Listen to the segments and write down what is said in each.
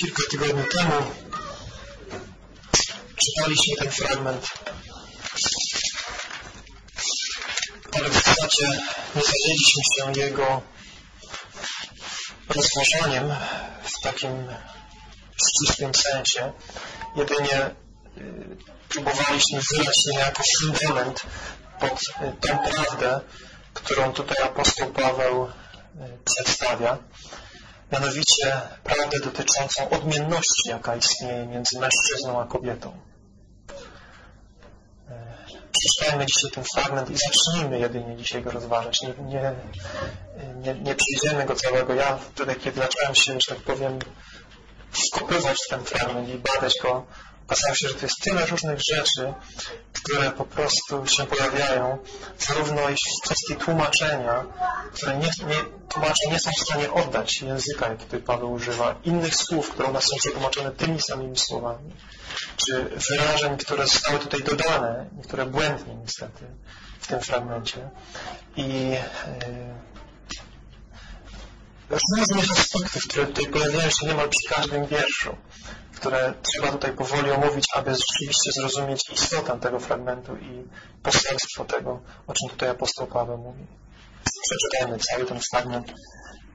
kilka tygodni temu czytaliśmy ten fragment, ale w zasadzie nie zajęliśmy się jego rozważaniem w takim ścisłym sensie. Jedynie y, próbowaliśmy wylać niejako fundament pod y, tą prawdę, którą tutaj apostoł Paweł y, przedstawia mianowicie prawdę dotyczącą odmienności, jaka istnieje między mężczyzną a kobietą. E, przeczytajmy dzisiaj ten fragment i zacznijmy jedynie dzisiaj go rozważać. Nie, nie, nie, nie przyjdziemy go całego. Ja wtedy, kiedy zacząłem się, że tak powiem, wkopywać ten fragment i badać go, okazało się, że to jest tyle różnych rzeczy, które po prostu się pojawiają, zarówno w kwestii tłumaczenia, które nie, nie, tłumacze nie są w stanie oddać języka, jaki tutaj Paweł używa, innych słów, które u nas są przetłumaczone tymi samymi słowami, czy wyrażeń, które zostały tutaj dodane, niektóre błędnie niestety w tym fragmencie. I yy, różnych aspektów, które tutaj pojawiają się niemal przy każdym wierszu które trzeba tutaj powoli omówić, aby rzeczywiście zrozumieć istotę tego fragmentu i poselstwo tego, o czym tutaj apostoł Paweł mówi. Przeczytajmy cały ten fragment.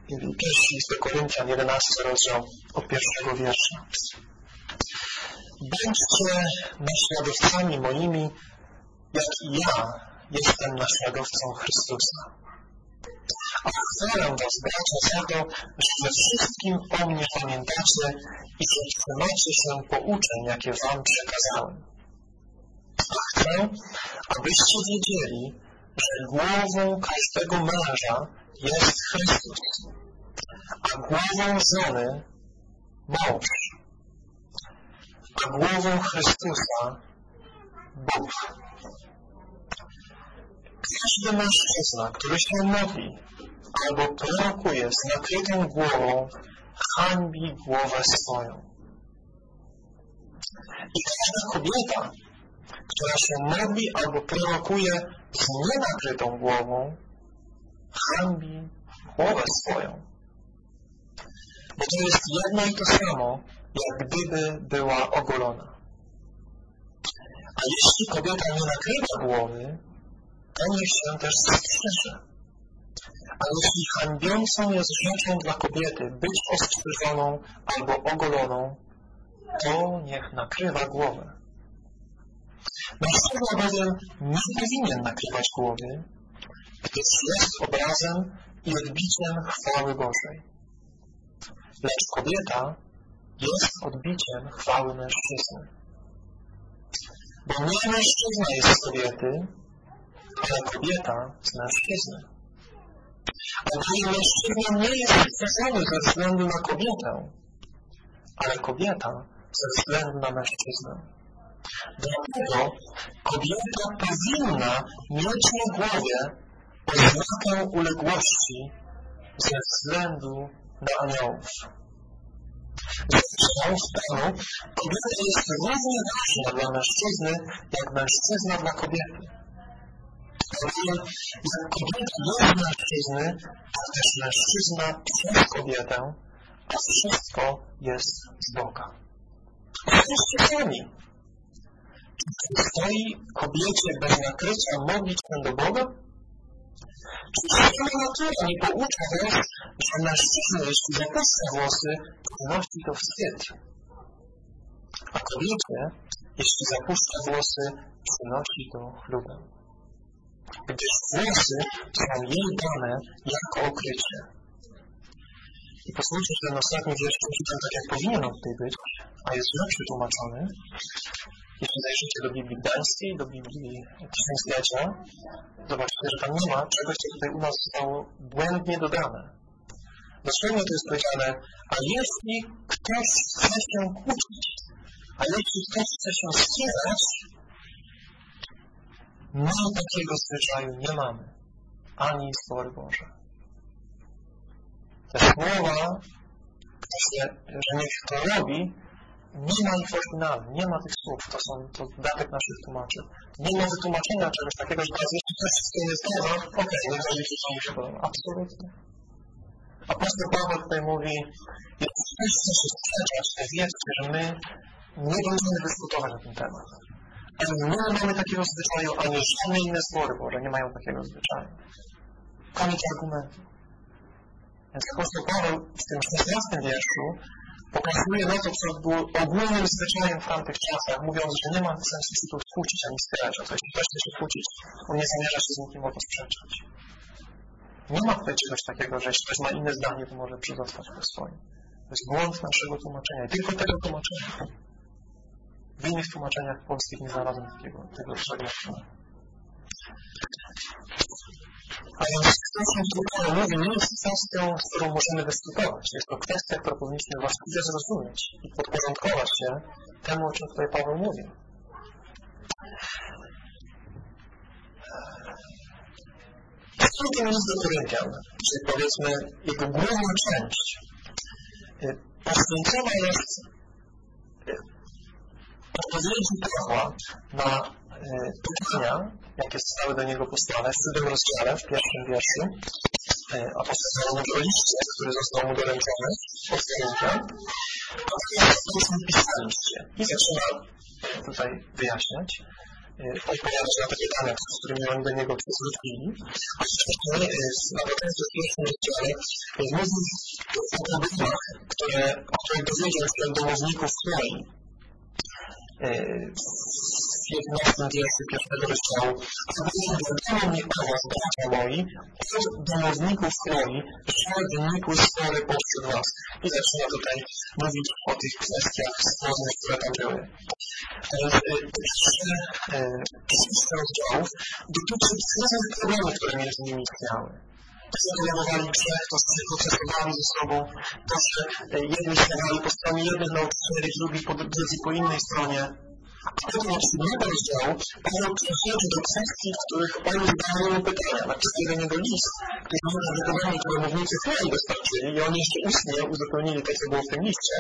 Pierwszy list do Koryntian, 11 rozdział od pierwszego wiersza. Bądźcie naśladowcami moimi, jak i ja jestem naśladowcą Chrystusa. Chwalę Was, bracia, za to, że we wszystkim o mnie pamiętacie i że trzymacie się pouczeń, jakie Wam przekazałem. A chcę, abyście wiedzieli, że głową każdego męża jest Chrystus, a głową żony mąż, a głową Chrystusa Bóg. Każdy mężczyzna, który się modli, albo prorokuje z nakrytą głową, hańbi głowę swoją. I każda kobieta, która się modli albo prorokuje z nienakrytą głową, hańbi głowę swoją. Bo to jest jedno i to samo, jak gdyby była ogolona. A jeśli kobieta nie nakrywa głowy, to niech się też strzeże. A jeśli hańbiącą jest rzeczą dla kobiety być ostrzyżoną albo ogoloną, to niech nakrywa głowę. Mężczyzna bowiem nie powinien nakrywać głowy, gdyż jest obrazem i odbiciem chwały Bożej. Lecz kobieta jest odbiciem chwały mężczyzny. Bo nie mężczyzna jest z kobiety, ale kobieta z mężczyzny. Albowiem mężczyzna nie jest stworzony ze względu na kobietę, ale kobieta ze względu na mężczyznę. Dlatego kobieta powinna mieć na głowie oznakę uległości ze względu na aniołów. Zresztą w Panu kobieta jest równie ważna dla mężczyzny, jak mężczyzna dla kobiety. Bowiem jak kobieta jest mężczyzny, tak też mężczyzna przez kobietę, a wszystko jest z Boga. Jesteście sami. Czy stoi kobiecie bez nakrycia modlić się do Boga? Czy sama natura nie poucza was, że mężczyzna, jeśli zapuszcza włosy, przynosi to wstyd? A kobiecie, jeśli zapuszcza włosy, przynosi to chlubę gdyż włosy są jej dane jako okrycie. I pozwólcie, że ten ostatni wiersz przeczytam tak, jak powinien on tutaj być, a jest źle przetłumaczony. Jeśli zajrzycie do Biblii Gdańskiej, do Biblii Tysiąclecia, zobaczycie, że tam nie ma czegoś, co tutaj u nas zostało błędnie dodane. Dosłownie to jest powiedziane, a jeśli ktoś chce się kłócić, a jeśli ktoś chce się ścierać, My takiego zwyczaju nie mamy, ani zbory Boże. Te słowa, że, że niech to robi, nie ma ich w oryginale, nie ma tych słów, to są to datek naszych tłumaczy. Nie ma wytłumaczenia czegoś takiego, że teraz jeśli coś z tym jest zgadza, okej, nie co mi się podoba. Absolutnie. Apostoł Paweł tutaj mówi, jeśli ktoś chce się sprzeczać, to wiedzcie, że my nie będziemy dyskutować na ten temat. Ale my nie mamy takiego zwyczaju, ani żadne inne zbory Boże nie mają takiego zwyczaju. Koniec argumentu. Więc apostoł Paweł w tym 16 wierszu pokazuje na to, co było ogólnym zwyczajem w tamtych czasach, mówiąc, że nie ma sensu się tu kłócić ani spierać o to. Jeśli ktoś chce się kłócić, on nie zamierza się z nikim o to sprzeczać. Nie ma tutaj czegoś takiego, że jeśli ktoś ma inne zdanie, to może przyzostać po swoim. To jest błąd naszego tłumaczenia i tylko tego tłumaczenia. W innych tłumaczeniach polskich nie znalazłem takiego, tego fragmentu. A więc kwestia, którą mówię, nie jest kwestią, z którą możemy dyskutować. Jest to kwestia, którą powinniśmy właściwie zrozumieć i podporządkować się temu, o czym tutaj Paweł mówi. Drugi list do Koryntian, czyli powiedzmy jego główna część, y, poświęcona jest odpowiedzi Pawła na y, pytania, jakie zostały do niego posłane w siódmym rozdziale, w pierwszym wierszu. Apostoł mówi o liście, który został mu doręczony od Koryntian. A w pisaliście. I zaczyna tutaj wyjaśniać odpowiadać na te pytania, z którymi oni do niego zwrócili. A wcześniej na początku pierwszym rozdziale mówi o problemach, które, o których dowiedział się domowników Chroi. W 11 wierszu pierwszego rozdziału Powiedział, wiadomo mi o was, bracia moi, od domowników Chroi, że wynikły spory pośród was. I zaczyna tutaj mówić o tych kwestiach spornych, które tam były. Pierwszy rozdziałów dotyczy różnych problemów, które między nimi istniały. Grzech, to, że procesowali ze sobą, to, że jedni stawali po stronie jednych nauczycieli, drugi po, po innej stronie. A potem od siódmego rozdziału Paweł przechodzi do kwestii, w których oni zadają mu pytania. Do niego list, który może wykonani domownicy chwili dostarczyli i oni jeszcze ustnie uzupełnili to, co było w tym liście.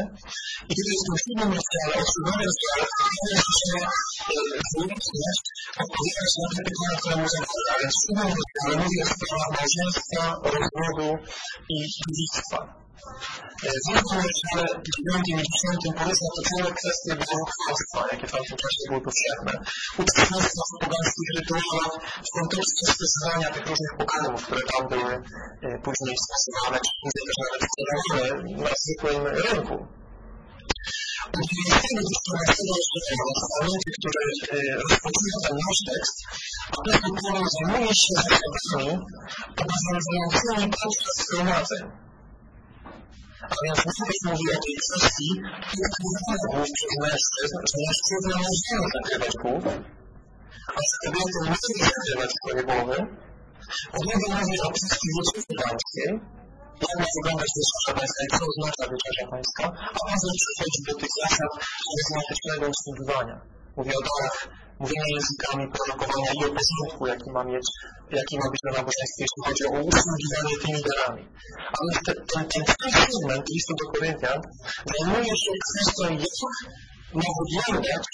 I tutaj w tym siódmym rozdziale, od siódmego rozdziale, zaczyna wyjaśniać, odpowiadać na te pytania, które mu zadali. A więc w siódmym rozdziale mówi o sprawach małżeństwa, rozwodu i dziedzictwa. W drugim rozdziale, dziewiątym i dziesiątym porusza to całe kwestie bałwochwalstwa, jakie w tamtym czasie były powszechne. Uczestnictwo w pogańskich rytuałach w kontekście stosowania tych różnych pokarmów, które tam były później stosowane, czy później też nawet sprzedawane na zwykłym rynku. Od 20 do 14 rozdziału, który rozpoczyna ten nasz tekst, apostoł Paweł zajmuje się zasadami obowiązującymi podczas zgromadzeń. Więc Jezus mówi o tej kwestii głów przez mężczyzn, że mężczyzna możemy zakrywać głów, a że kobiety nie zakrywać swoje głowy. Drugie mówi o kwestii wieczerzy pańskiej, jak ma wyglądać wieczerza pańska i co oznacza wieczerza pańska, a później przechodzi do tych zasad charyzmatycznego usługiwania. Mówi o darach mówienia językami, prorokowania i o porządku, jaki ma mieć, jaki ma być na nabożeństwie, jeśli chodzi o usługiwanie tymi darami. A więc ten, ten, ten segment listu do Koryntian zajmuje się kwestią, jak ma wyglądać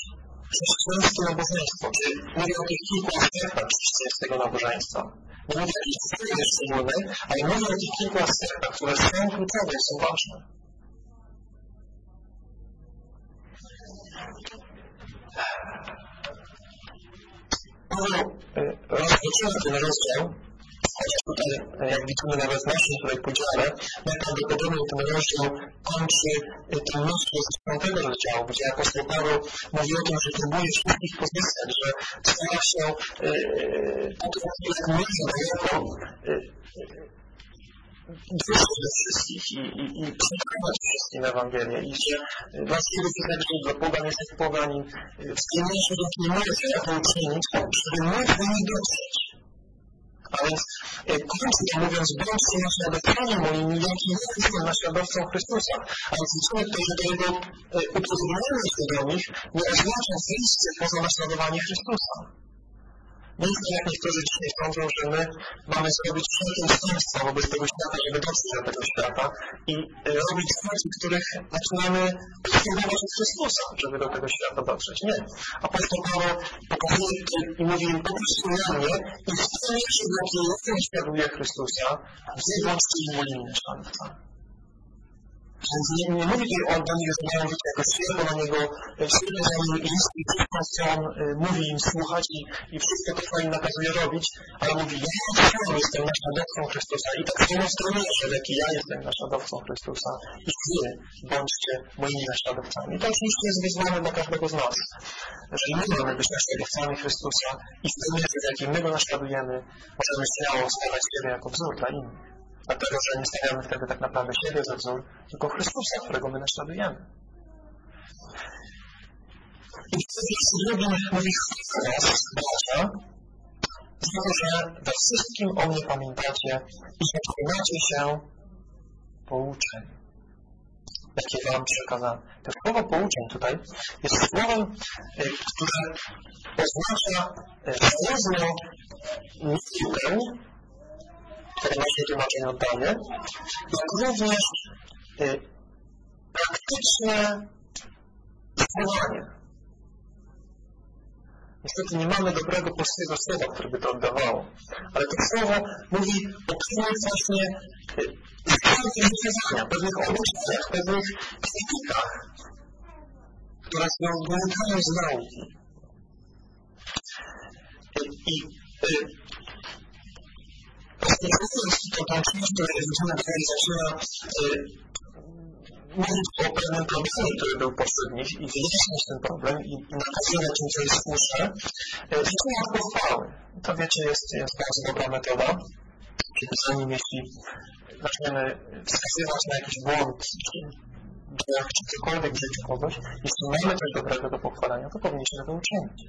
chrześcijańskie nabożeństwo, czyli mówię o tych kilku aspektach chrześcijańskiego nabożeństwa. Nie mówię o jakiejś kwestii szczególnej, ale mówię o tych kilku aspektach, które są kluczowe i są ważne. Rozpoczyna ten rozdział, chociaż tutaj, jak widzimy nawet w naszym tutaj podziale, najprawdopodobniej ten rozdział kończy ten mnóstwo z piątego rozdziału, gdzie apostoł Paweł mówi o tym, że próbuje wszystkich pozyskać, że stara się po tym, jak można dojść do wszystkich i, i, i przekonać wszystkim Ewangelię i że właściwie to także dla pogan jest jak poganin wspólniejsze do nie może to uczynić, żeby móc do nich dotrzeć. A więc kończy to mówiąc, bądźcie naśladowcami moimi, jaki ja jestem naśladowcą Chrystusa. A więc widzimy to, że to jego upodobnienie się do nich nie oznacza wyjście poza naśladowanie Chrystusa. Nie jest jak niektórzy dzisiaj sądzą, że my mamy zrobić wszelkie ustępstwa wobec tego świata, żeby dotrzeć do tego świata i robić rzeczy, których zaczynamy odstępować od Chrystusa, żeby do tego świata dotrzeć. Nie. Apostoł Paweł pokazuje i mówi im popatrzcie na mnie i w tym miejscu, w jakim ja naśladuję Chrystusa, wy bądźcie moimi naśladowcami. Więc nie, nie mówi tutaj o do nich, że mają być jako światło na niego, świetnie za nim iść i wszystko, co on y, mówi im słuchać i, i wszystko to, co im nakazuje robić, ale mówi, ja sam jestem naśladowcą Chrystusa i tak samo stronniczy, jak i ja jestem naśladowcą Chrystusa i wy bądźcie moimi naśladowcami. I to oczywiście jest wyzwanie dla każdego z nas, że my mamy być naśladowcami Chrystusa i w tym miejscu, w jakim my go naśladujemy, możemy śmiało stawiać siebie jako wzór dla innych. Dlatego, że nie stawiamy wtedy tak naprawdę siebie za wzór, tylko Chrystusa, którego my naśladujemy. I w wierszu drugim mówi was, bracia, to, że we wszystkim o mnie pamiętacie i zaczynacie się pouczeń, jakie wam przekazałem. To słowo pouczeń tutaj jest słowem, y, które oznacza zarówno naukę, nasze tłumaczenie oddaje, jak również y, praktyczne działanie. Niestety nie mamy dobrego polskiego słowa, które by to oddawało, ale to słowo mówi o pewnych właśnie pewnych wyzwania, pewnych obowiązkach, pewnych krytykach, które są wynikają z nauki. I rozpoczynając tą część, która Justyna tutaj zaczyna mówić o pewnym problemie, który był pośród i wyjaśnić ten problem i, i nakazywać im, co jest słuszne, zaczyna od pochwały. To wiecie, jest, jest bardzo dobra metoda, kiedy zanim jeśli zaczniemy wskazywać na jakiś błąd, czy czy cokolwiek w życiu kogoś, jeśli mamy coś dobrego do pochwalenia, to powinniśmy to uczynić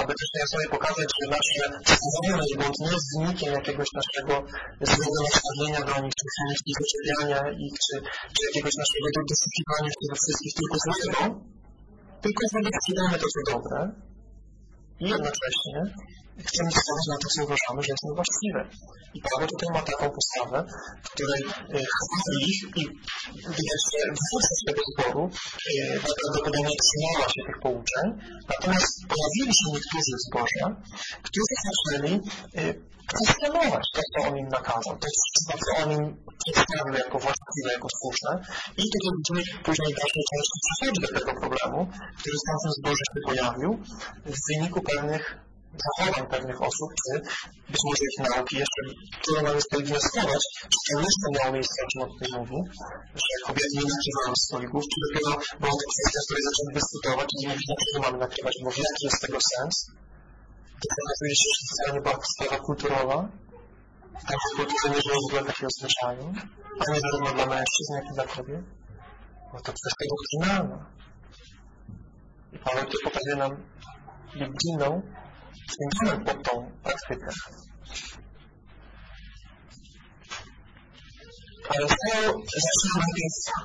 aby też miał sobie pokazać, że nasze znajome bądź nie jest wynikiem jakiegoś naszego złego nastawienia do nich, czy chęci zaczepiania ich, czy, czy jakiegoś naszego doszukiwania się do wszystkich tylko złego, tylko zadecydowane to, co dobre i jednocześnie chcemy stawiać na to, co uważamy, że jest niewłaściwe. I Paweł tutaj ma taką postawę, w której e, chwali ich i widać, że większość tego zboru e, prawdopodobnie trzymała się tych pouczeń, natomiast pojawili się niektórzy w zborze, którzy zaczęli e, kwestionować to, co on im nakazał, to, co on im przedstawił jako właściwe, jako słuszne. I tutaj widzimy później w dalszej części przechodzi do tego problemu, który w tamtym zborze się pojawił w wyniku pewnych zachowań pewnych osób, czy być może ich nauki, jeszcze trudno nam jest tutaj wnioskować, czy to jeszcze miało miejsce, o czym on tutaj mówi, że kobiety nie nakrywały swoich głów, czy dopiero była to kwestia, której zaczęli dyskutować i nie mówić, dlaczego mamy nakrywać, bo jaki jest tego sens. To okazuje się, że to nie była sprawa kulturowa, w takiej kulturze nie było w ogóle takiego zwyczaju, ani zarówno dla mężczyzn, jak i dla kobiet. Bo to kwestia doktrynalna. I Paweł tu pokazuje nam biblijną sięgamy po tą praktykę. Ale Paweł zaczyna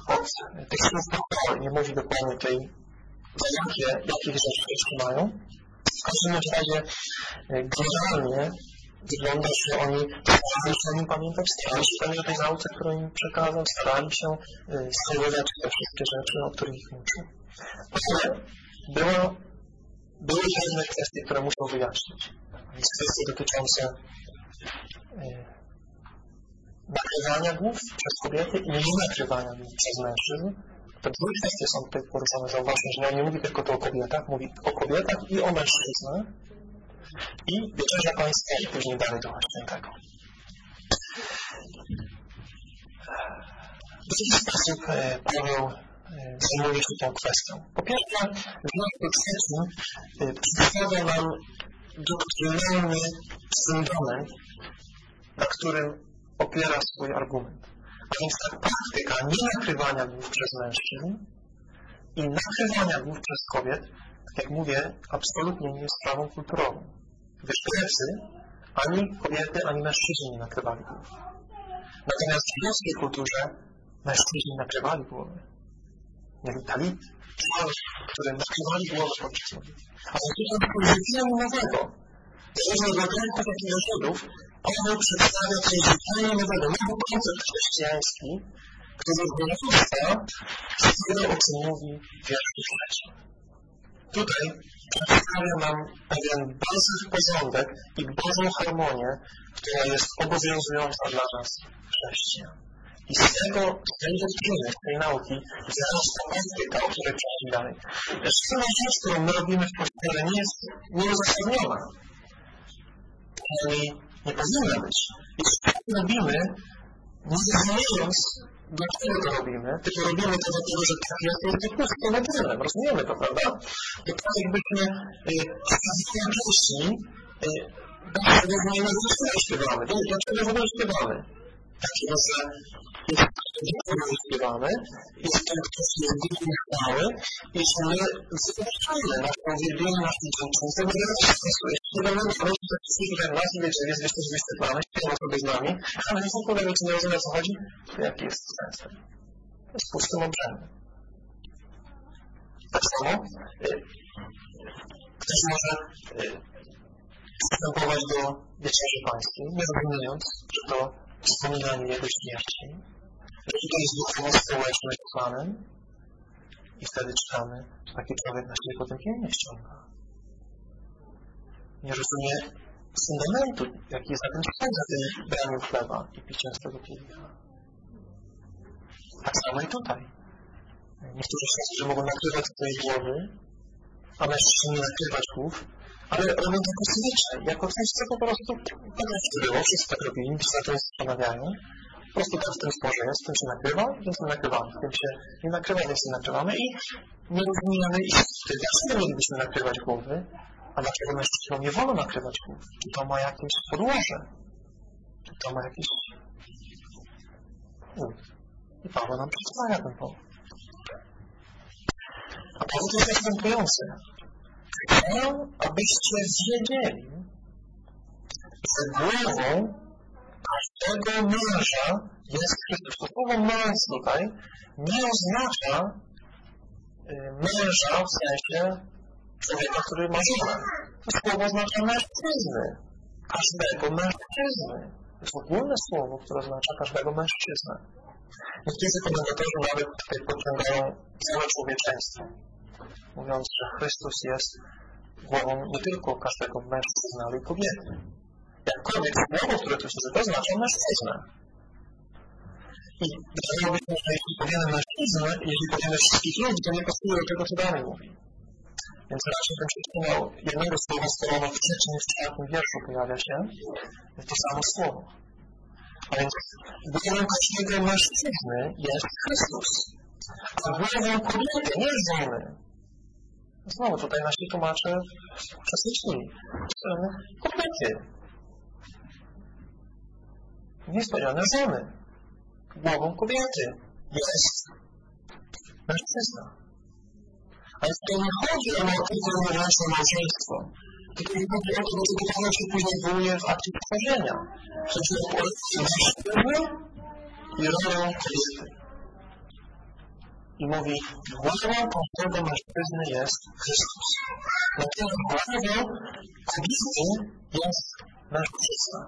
od tych słów pochwały. Nie mówi dokładnie tej, jakie, jakich rzeczy trzymają. W każdym razie e, generalnie wygląda, że oni starali się o nim pamiętać, starali się pamiętać o tej nauce, którą im przekazał, starali się e, stosować te wszystkie rzeczy, o których ich uczył. Ale była były pewne kwestie, które muszą wyjaśnić. Więc kwestie dotyczące e, nakrywania głów przez kobiety i nie nakrywania głów przez mężczyzn. Te dwie kwestie są tutaj poruszone. Zauważmy, że nie mówi tylko o kobietach, mówi o kobietach i o mężczyznach. I wieczerza Pańska i później dalej do Świętego. W jaki sposób e, Paweł zajmuje się tą kwestią. Po pierwsze, w wniosku trzecim przedstawia nam doktrynalny fundament, na którym opiera swój argument. A więc ta praktyka nie nakrywania głów przez mężczyzn i nakrywania głów przez kobiet, tak jak mówię, absolutnie nie jest sprawą kulturową. Gdyż Grecy ani kobiety, ani mężczyźni nie nakrywali głów. Natomiast w włoskiej kulturze mężczyźni nakrywali głowy mieli talit, coś, które nakrywali głowę podczas modlitwy. Ale tutaj jest zupełnie nowego. Zarówno dla Greków, jak i dla Paweł przedstawia coś zupełnie nowego, nowy koncept chrześcijański, który wynika z tego, o czym mówi wiersz trzeci. Tutaj przedstawia nam pewien Boży porządek i Bożą harmonię, która jest obowiązująca dla nas chrześcijan. I z tego, doktryny, z tej nauki wzrasta praktyka, o której przeszli dalej. Żadna rzecz, którą my robimy w Kościele nie jest nieuzasadniona. Przynajmniej nie powinna być. Jeśli tak robimy, nie rozumiejąc, dlaczego to robimy, tylko robimy to dlatego, że tak jest, to jest po naturalne. Rozumiemy to, prawda? To tak jakbyśmy yy, dlaczego w ogóle śpiewamy? Dlaczego w ogóle śpiewamy? Dlatego, że jest to śpiewamy, jest to ktoś jest godny chwały i że my zwyczajne nasze uwielbienie, nasze dziękczyństwo, bo jest. Jeśli nie będziemy robić, to wszyscy tutaj nas nie wiedzieli, jest wyście wyświetlane, śpiewają sobie z nami, ale nie są kolegów, czy nie rozumie, o co chodzi, to jaki jest sens? Jest pustym obrzędem. Tak samo ktoś może przystępować do wieczerzy pańskiej, nie rozumiejąc, że to wspominanie Jego śmierci, to jest duchowo społeczność z Panem i wtedy czytamy, że taki człowiek na siebie potępienie ściąga. Nie rozumie fundamentu, jaki jest na tym stoi za tym braniu chleba i piciem z tego kielicha. Tak samo i tutaj. Niektórzy że mogą nakrywać swojej głowy, a mężczyźni nie nakrywać głów, ale robią to zwyczaj, jako coś, co po prostu tak jak było, wszyscy tak robili, wszyscy na to zastanawiają. Prostu tak w tym stworze jest, tym się nakrywa, więc nie nakrywamy, tym się nie nakrywa, więc nie nakrywamy i nie rozumiemy istoty, dlaczego mielibyśmy nakrywać głowy, a dlaczego mężczyznom nie wolno nakrywać głów? Czy to ma jakieś podłoże? Czy to ma jakieś... I Paweł nam przedstawia ten powód. A powód jest następujący. Chcę, abyście wiedzieli, że głową każdego męża jest Chrystus. To słowo mąż tutaj nie oznacza y, męża w sensie człowieka, który ma żonę. To słowo oznacza mężczyzny. Każdego mężczyzny. To jest ogólne słowo, które oznacza każdego mężczyznę. Niektórzy komentatorzy nawet tutaj podciągają całe człowieczeństwo mówiąc, że Chrystus jest głową nie tylko każdego mężczyzny, ale i kobiety. Jakkolwiek słowo, które tu się to oznacza mężczyznę. I dlatego byśmy, że jeśli powiemy mężczyznę, jeśli powiemy wszystkich ludzi, to nie pasuje do tego, co dalej mówi. Więc raczej bym przeczytał jednego słowa, skoro ono w czwartym wierszu pojawia się, to samo słowo. A więc głową każdego mężczyzny jest Chrystus. A głową kobiety nie żony. Znowu tutaj nasi tłumacze przesycili. Kobiety. Nie jest powiedziane żony. Głową kobiety jest mężczyzna. Ale to nie chodzi o tylko wewnętrzne małżeństwo. Tylko nie chodzi o to, do czego się później wywołuje w akcie tworzenia. Chodzi o mężczyznę i rolę kobiety i mówi, głową każdego mężczyzny jest Chrystus. Dlatego głową kobiety jest mężczyzna.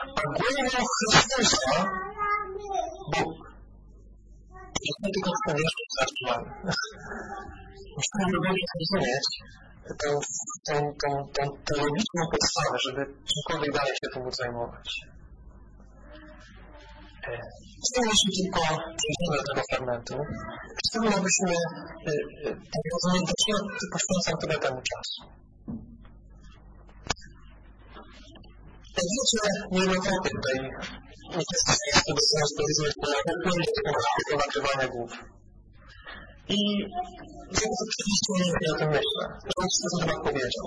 A głową Chrystusa Bóg. Musimy tylko w jeszcze zaaktualny. Musimy dobrze zrozumieć tę, tę, tę, podstawę, żeby czymkolwiek dalej się temu zajmować. Chcemy się tylko przejdziemy do tego fragmentu. Chcemy, abyśmy tak rozumiem, dlaczego poświęcam tyle temu czasu. Jak wiecie, niejednokrotnie tutaj jest to bez powiedzmy, to nakrywania głów. I więc oczywiście nie o tym myślę. To jest to, co chyba powiedział.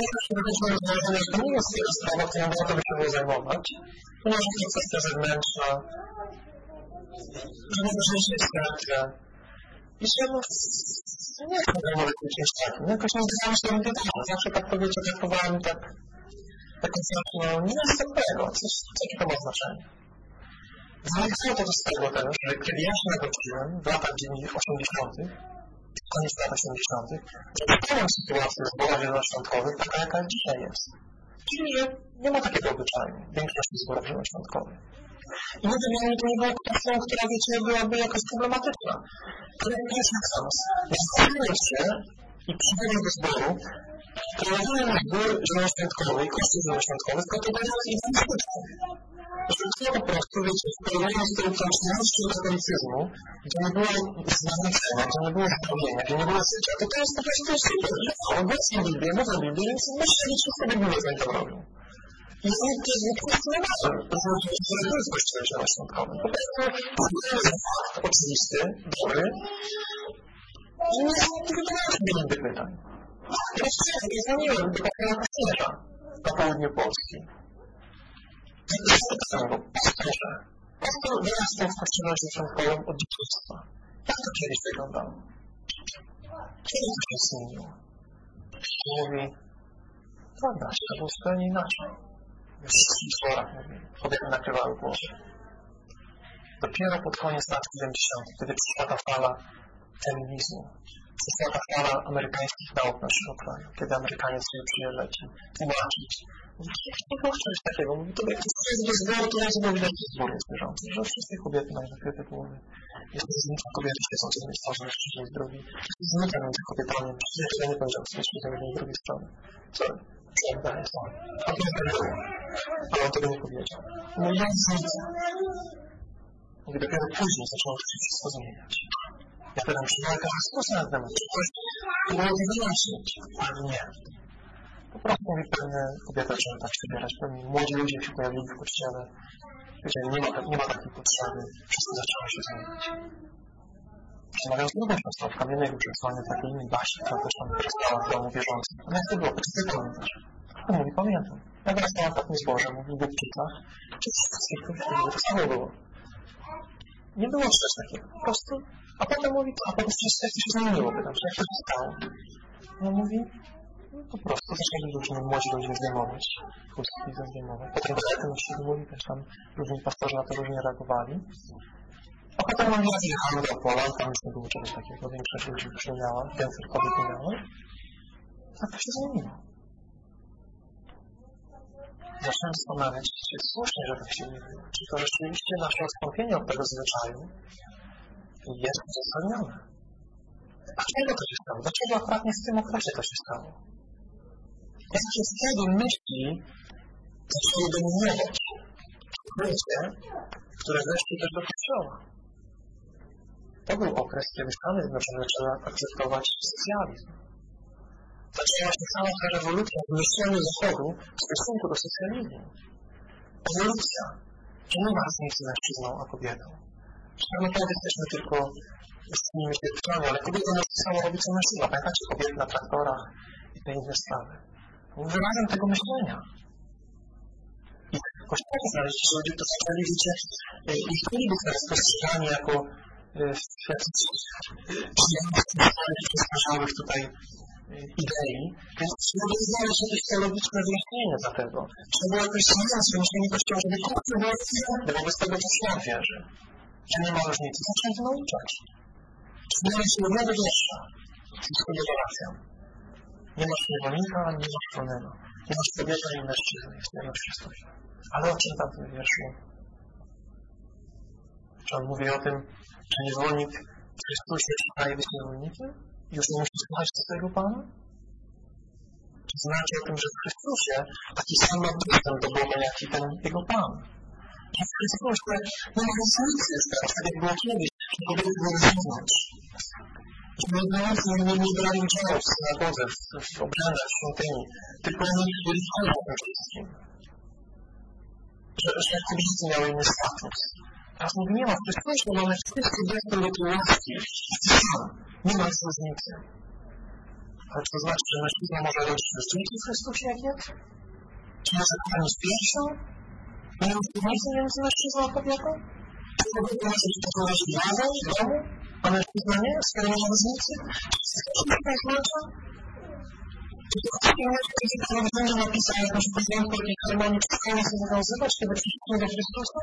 Myślę, że wychodzimy z założenia, że to nie jest taka sprawa, którą warto by się było zajmować, to kwestia zewnętrzna, że najważniejsze jest charakter. I że no, nie chcę zajmować tym czymś takim. Jakoś nie zgadzam się tym wydarzeń. Zawsze tak wiecie, traktowałem tak, tak no, nie jest to tego, coś, jakie to ma znaczenie. Wynikało to z tego też, że kiedy ja się nawróciłem w latach 80., koniec lat 80., zastałem sytuację z Boga Zielonoświątkowych taka, jaka dzisiaj jest. Czyli, że nie ma takiego obyczaju większości zborów zielonoświątkowych. I nie wiem, to nie była kwestią, która, wiecie, byłaby jakaś problematyczna. To jest tak samo. Zastanawiam się i przychodzę do zboru, Prowadzimy na zbór zielonoświątkowy i kościół zielonoświątkowy, tylko to będzie idealistyczne. Że to po prostu, wiecie, w porównaniu z tą częścią katolicyzmu, gdzie nie było zmarnowania, gdzie nie było zbawienia, gdzie nie było życia, to to jest po prostu super. Obecnie Biblię, mówię Biblię, więc myślę, że wszystko Biblię z tym robią. I prostu normalne. To jest kościół zielonoświątkowy. Po prostu to jest fakt oczywisty, dobry, i nie zadawałem sobie pytań. Jeszcze nie dzwoniłem do takiego pasterza na południu Polski. Zapytałem go, pasterze, pastor wyrastał w kościele dziesiątkowym od dzieciństwa. Jak to kiedyś wyglądało? Kiedy to się zmieniło? I mówi, prawda, to było zupełnie inaczej. W słowach mówi, kobiety nakrywały głowę. Dopiero pod koniec lat 70., kiedy przyszła ta fala feminizmu, ta fala amerykańskich nauk naszym kraju, kiedy Amerykanie sobie przyjeżdżać i tłumaczyć. Nie było czegoś takiego. Mówi, to jak jest do zboru, to jest zboru, jaki zbór jest bieżący. Że wszystkie kobiety mają zakryte głowy. To różnica kobiety siedzące z miejsca, że mężczyźni z drugiej. Różnica między kobietami. Przecież ja nie że mężczyźni z jednej drugiej strony. Co? Przeglądanie są. A to jest tego. Ale on tego nie powiedział. No i jest różnica. Mówi, dopiero później zaczęło się wszystko zmieniać. Ja pytam się, jaka dyskusja na temat, czy coś było wyjaśnić, ale nie. Po prostu mówi pewne kobiety zaczęły tak się bierać, pewni młodzi ludzie się pojawili w kościele. Wiecie, nie ma, nie ma takiej potrzeby, wszystko zaczęło się zmieniać. Przemawiam z drugą siostrą w kamiennej przesłaniu takiej innej Basi, która też tam wyrastała w domu wierzącym. Jak to było? Czy ty pamiętasz? On mówi, pamiętam. Ja wyrastałam w takim zborze, mówi, w Bukczycach. Czy wszystkich to samo było? Nie było czegoś takiego. Po prostu a potem mówi, a potem coś się zmieniło, pytam się, jak się stało? No mówi, no po prostu zaczęli różni młodzi ludzie zdejmować, chustki zdejmować. Potem potem się mówi, też tam różni pastorzy na to różnie reagowali. A potem że jechałem do pola, tam już nie było czegoś takiego, większość ludzi już nie miała, więcej kobiet nie miała. A to się zmieniło. Zacząłem zastanawiać się, słusznie, że tak się nie. Czy to rzeczywiście nasze odstąpienie od tego zwyczaju jest uzasadnione. Dlaczego to się stało? Dlaczego akurat w tym okresie to się stało? Jakie wtedy myśli zaczęły dominować ludzie, które weszły też do. To był okres, kiedy Stany Zjednoczone zaczęły akceptować socjalizm. Zaczęła się cała ta rewolucja w myśleniu Zachodu w stosunku do socjalizmu. Ewolucja, że nie ma różnicy mężczyzną a kobietą że tak naprawdę jesteśmy tylko istniejącymi świadkami, ale kobieta może to samo robić co mężczyzna. Pamiętacie kobiety na traktorach i te inne sprawy. Wyrazem tego myślenia. I w kościele znaleźli się ludzie, którzy zaczęli, wiecie, i chcieli być postrzegani jako jakiś przestarzałych tutaj idei, więc trzeba było znaleźć jakieś teologiczne wyjaśnienie dla tego. Trzeba było jakoś zmieniać myślenie Kościoła, żeby Kościół był bo wobec tego, co świat wierzy że nie ma różnicy. Zacząłem to nauczać. Zmieniać się jednego wiersza. Wszystko rewelacja. Nie masz niewolnika, ani nie masz wolnego. Nie masz kobiety, ani mężczyzny. Jest jedno Chrystusie. Ale o czym tam w tym wierszu? Czy on mówi o tym, że niewolnik w Chrystusie przestaje być niewolnikiem? Już nie musi słuchać swojego Pana? Czy znaczy o tym, że w Chrystusie taki sam ma dostęp do Boga, jak i ten Jego Pan? Że w różnicy już teraz, tak jak było kiedyś, że kobiety były zewnątrz. Że jednolitcy nie, nie brali udziału w synagodze, w, obrzędach, świątyni, tylko oni byli ponad tym wszystkim. Że, że kobiety miały inny status. Teraz mówi, nie ma, w Chrystusie mamy wszyscy dostęp do tej łaski. Nie ma różnicy. Ale to znaczy, że mężczyzna może rodzić różnicy w Chrystusie, jak jest? Czy może kochani z pierwszą? Mają różnicę między mężczyzną a kobietą? Czy może być taką razem w domu, a mężczyzna nie? Skoro nie ma różnicy? Czy to tak znaczy? Czy to takie mężczyzny, które będzie napisał jakąś porządku, jakiej ceremonii przeszkolnej się nawiązywać, kiedy przyszło do Chrystusa?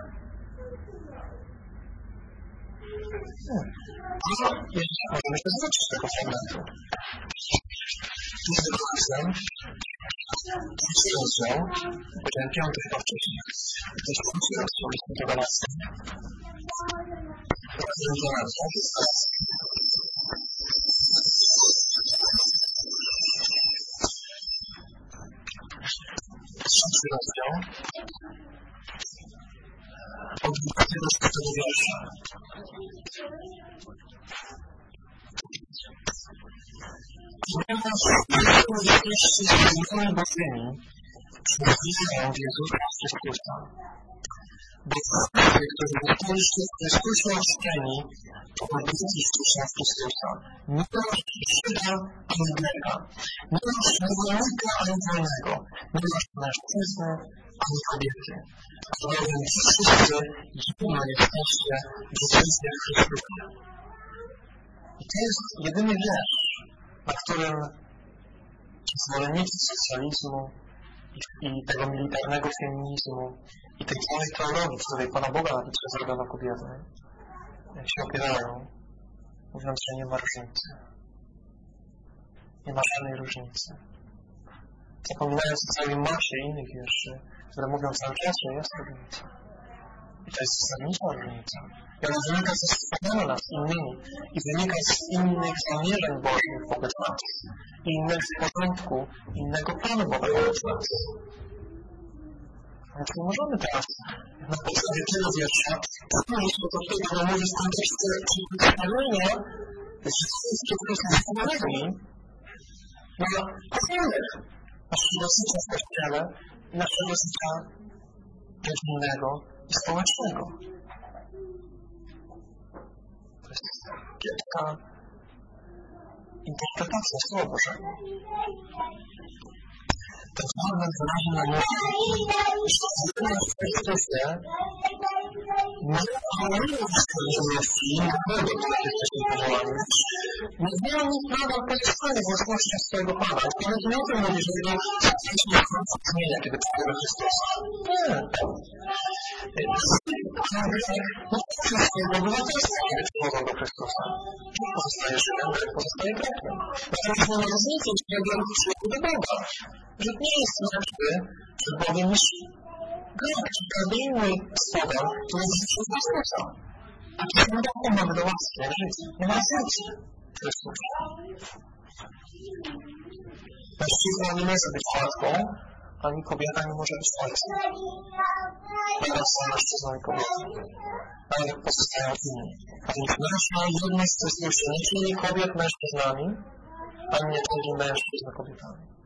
Możemy się zwrócić z tego fragmentu. Jest razem wziął, bo ten piąty chyba wcześniej, ktoś wrócił z pomysłem do balansu. Razem do nas, Trzeci rozdział. Od 12 do 4 wiersza. Ponieważ jesteście zmienionymi Bożymi przez wiarę w Jezusa Chrystusa, bo wszyscy, którzy zostaliście w Chrystusie ochrzczeni, pochodziliście się z Chrystusa. Nie masz Żyda Greka, nie masz niewolnika ani wolnego, nie masz mężczyzny ani kobiety, albowiem wszyscy jedno jesteście w Jezusie Chrystusie. I to jest jedyny wiersz, na którym zwolennicy socjalizmu i tego militarnego feminizmu i tej całej teologii, w której Pana Boga bitwę zrobiono kobiety, się opierają, mówiąc, że nie ma różnicy. Nie ma żadnej różnicy. Zapominając o całej masie innych wierszy, które mówią cały czas, że jest różnica. To jest zasadnicza różnica. I wynika ze stworzenia nas innymi i wynika z innych zamierzeń Bożych wobec nas i innego porządku, innego planu wobec nas. Więc nie możemy teraz na podstawie tego wiersza spojrzeć do tego, co mówi w kontekście przeciwstawienia wszystkich Chrystusowi na porządek naszego życia w Kościele naszego życia rodzinnego i społecznego. To jest kiepska interpretacja Słowa Bożego ten fragment wyraźnie nam nie innego, do których jesteśmy powołani. Nie zmieni prawa pozostanie własnością swojego Pana. Nawet nie o tym mówi, że jego zaczęliśmy zmienia, kiedy przyjdzie poprzez swojego obywatelstwa, kiedy przychodzą do Chrystusa. Pozostaje Żydem, Grek pozostaje Grekiem. Natomiast nie ma różnicy, czy przyjdzie do Boga. Żyd nie jest lepszy przed Bogiem niż Każdy inny słowa, który jest Chrystusa. A czy są taką mamy do łaski, życie? Nie ma różnicy. Chrystus. Mężczyzna nie może być matką, ani kobieta nie może być ojcem. Teraz są mężczyzną i kobietą. Ale pozostają inni. A więc nasza jedność to jest nie czyni kobiet mężczyznami, ani nie czyni mężczyzn kobietami.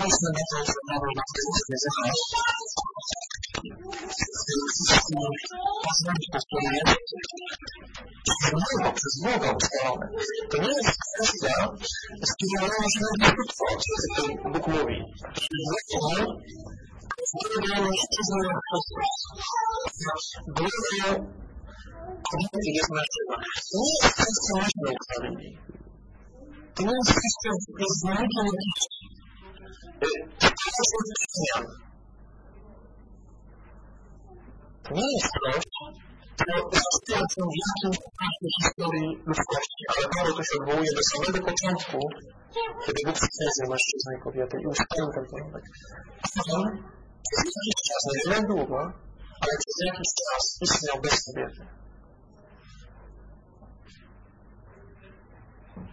Spójrzmy na to, co mamy na tym języka. Pozwolić powtórzenie. Przez Boga, przez Boga ustalone. To nie jest kwestia skierowana na mężczyzną, co Bóg mówi. Dlaczego Głową mężczyzny jest Chrystus. Mężczyzna. To nie jest coś, co występuje w jakimś okresie historii ludzkości, ale Paweł to się odwołuje do samego początku, kiedy Bóg stworzył mężczyznę i kobietę i ustalił ten porządek. Potem przez jakiś czas, nie wiem długo, ale przez jakiś czas istniał bez kobiety.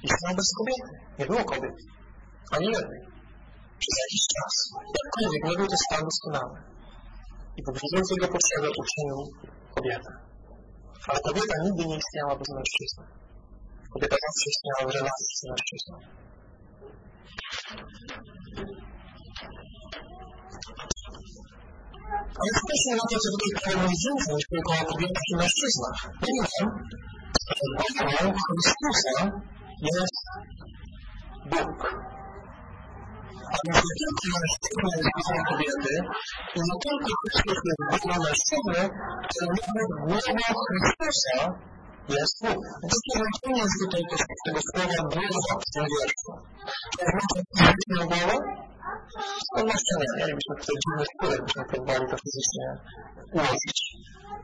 Istniał bez kobiety. Nie było kobiet. Ani jednej. Przez jakiś czas. Jakkolwiek nie był to stan doskonały. I widząc jego potrzebę uczynił kobietę. Ale kobieta nigdy nie istniała bez mężczyzny. Kobieta zawsze istniała w relacji z mężczyzną. Ale spójrzmy na to, co tutaj Paweł mówi niż tylko o kobietach i mężczyznach. Wiem, że Bogiem Chrystusa jest Bóg. A więc nie tylko mężczyzna jest Bogiem kobiety i nie tylko Chrystus jest Bogiem mężczyzny, ale nawet głową Chrystusa jest Bóg. To znaczenie jest tutaj też tego słowa głowa w tym wierszu. To fizyczną głowę? No właśnie nie. Mielibyśmy tutaj dziwny wpływ, byśmy próbowali to fizycznie ułożyć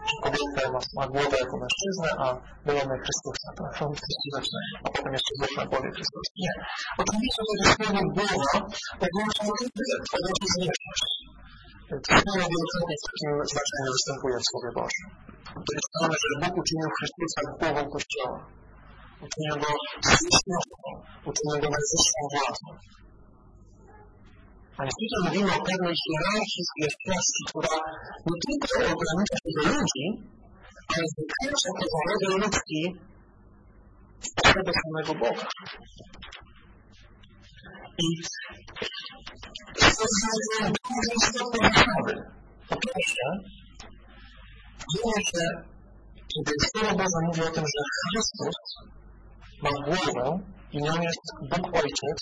że kobieta ma, ma głowę jako mężczyznę, a mamy Chrystusa. To dziwne, a potem jeszcze duch na głowie Chrystusa. Nie. Oczywiście to jest słowo głowa oznacza oznacza zwierzchność. To słowo wielokrotnie w takim znaczeniu występuje w Słowie Bożym. To jest czytamy, że Bóg uczynił Chrystusa głową Kościoła. uczynił go słusznością, uczynił go najwyższą władzą. Ale tutaj mówimy o pewnej hierarchii zwierzchności, która nie tylko ogranicza się do ludzi, ale wykracza poza rodzaj ludzki do samego Boga. I to jest bardzo istotne zasady. Po pierwsze, dzieje się, kiedy Słowo Boże mówi o tym, że Chrystus ma głowę i nią jest Bóg Ojciec,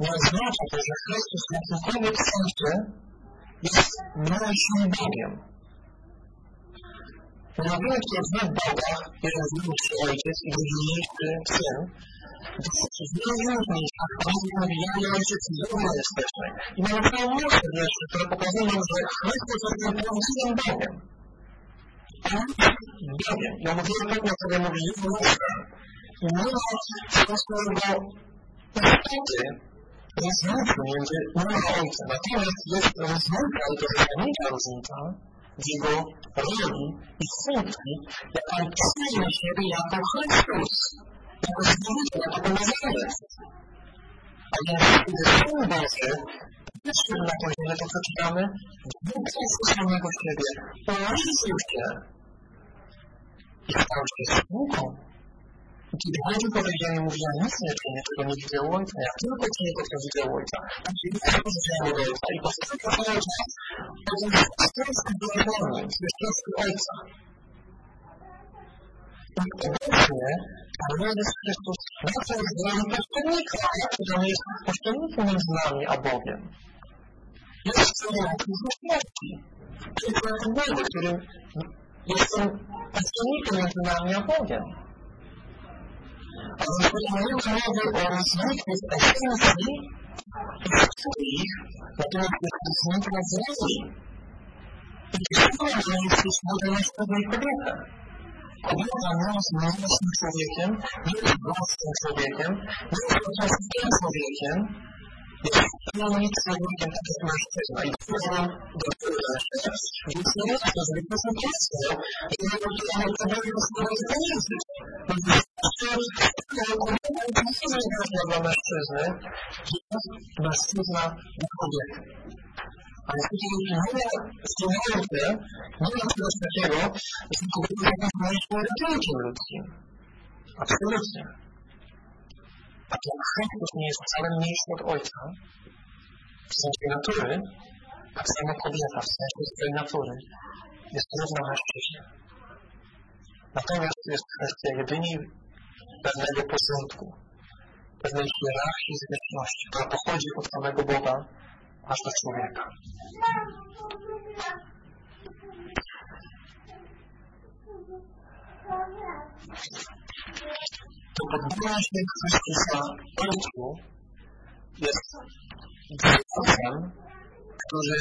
nie oznacza to, że Chrystus w jakimkolwiek sensie jest mniejszym Bogiem. Mówimy tu o dwóch Bogach, jeden mniejszy Ojciec i drugi mniejszy Syn, w wielu miejscach Pan mówi, ja i Ojciec równo jesteśmy. I mamy całą masę wierszy, które pokazują, że Chrystus jest prawdziwym Bogiem. Bogiem. Ja mówiłem tak, jak sobie mówi Jezus nie ma swojego istoty różnicy między Ojcem. Natomiast jest różnica, i to jest różnica, w jego roli i funkcji, jaką przyjmie siebie jako Chrystus jako Zbawiciel, jako Pomazaniec. A więc gdy Syn Boży przyszedł na tę ziemię, to co czytamy, Bóg samego siebie uniżył się i stał się sługą. Kiedy chodzi po tej ziemi, mówi, ja nic nie czynię, czego nie widział Ojca, ja tylko czynię to, co widział Ojca. A czyli nie widział Ojca i powstaje cały czas o tym sztucznym wyrażeniu, zwycięstwie Ojca. I obecnie Pan Jezus Chrystus jest dla nas pośrednikiem, że On jest pośrednikiem między nami a Bogiem. Jest człowiekiem śmierci. To jest ten Bóg, którym jest tym pośrednikiem między nami a Bogiem. A więc tutaj nie ma mowy o różnicy w esencji swoich, natomiast jest różnica w roli. I dlaczego jesteś może mężczyzną i kobietę? Kobieta nie jest męskim człowiekiem, nie jest bożskim człowiekiem, nie jest potrafikiem człowiekiem, jest pełnym człowiekiem, tak jak mężczyzna. I dopiero do tego jeszcze, więc nie jest to zwykłe sukcesy, i nie dopiero to będzie swoje pieniędzy. Kobieta nie jest ważna dla mężczyzny, jest mężczyzna dla kobiety. Ale jeśli nie zginęły nie ma czegoś takiego, że kobiety zakochają się gatunkiem ludzkim. Absolutnie. A Chrystus nie jest wcale mniejszy od Ojca w sensie natury, tak samo kobieta w sensie swojej natury jest równa mężczyźnie. Natomiast jest kwestia jedynie pewnego porządku, pewnej hierarchii zwierzchności, która pochodzi od samego Boga, aż do człowieka. To poddanie się Chrystusa Ojcu jest wyrazem, który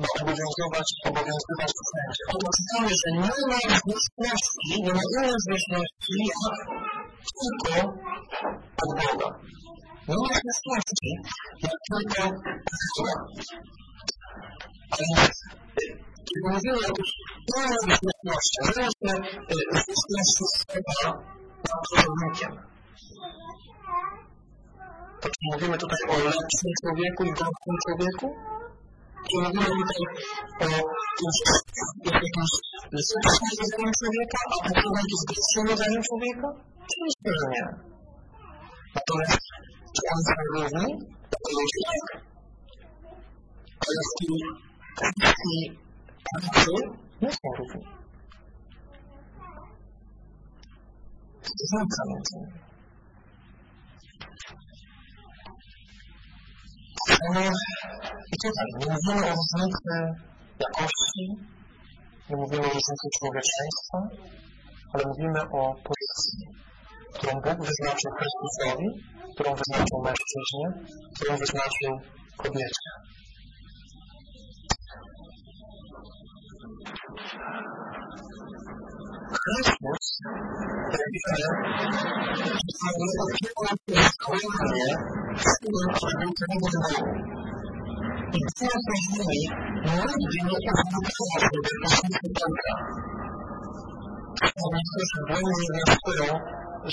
ma obowiązywać, obowiązywać wszędzie. Oto czytamy, że nie ma zwierzchności, nie ma innej zwierzchności, jak tylko od Boga. Nie ma zwierzchności, jak tylko od Boga. A więc, kiedy mówimy o tych innych zwierzchnościach, zresztą zwierzchności słowa nad człowiekiem. To czy mówimy tutaj o lepszym człowieku i gorszym człowieku? Czy mówimy tutaj o jakimś lepszym rodzajem człowieka, a potem jakimś gorszym rodzajem człowieka? Oczywiście, że nie. Natomiast czy oni są równi? Oczywiście tak. Ale w tej kwestii pracy nie są równi. Różnica między nimi. I tutaj nie mówimy o różnicy jakości, nie mówimy o różnicy człowieczeństwa, ale mówimy o pozycji, którą Bóg wyznaczył Chrystusowi, którą wyznaczył mężczyźnie, którą wyznaczył kobiecie. Chrystus, jak wiemy, jest skłonnie wspólnym przygotowaniem domu. I tyle później nigdy nie uznawała sobie posłuchu Boga. Niektórzy błędnie wnioskują,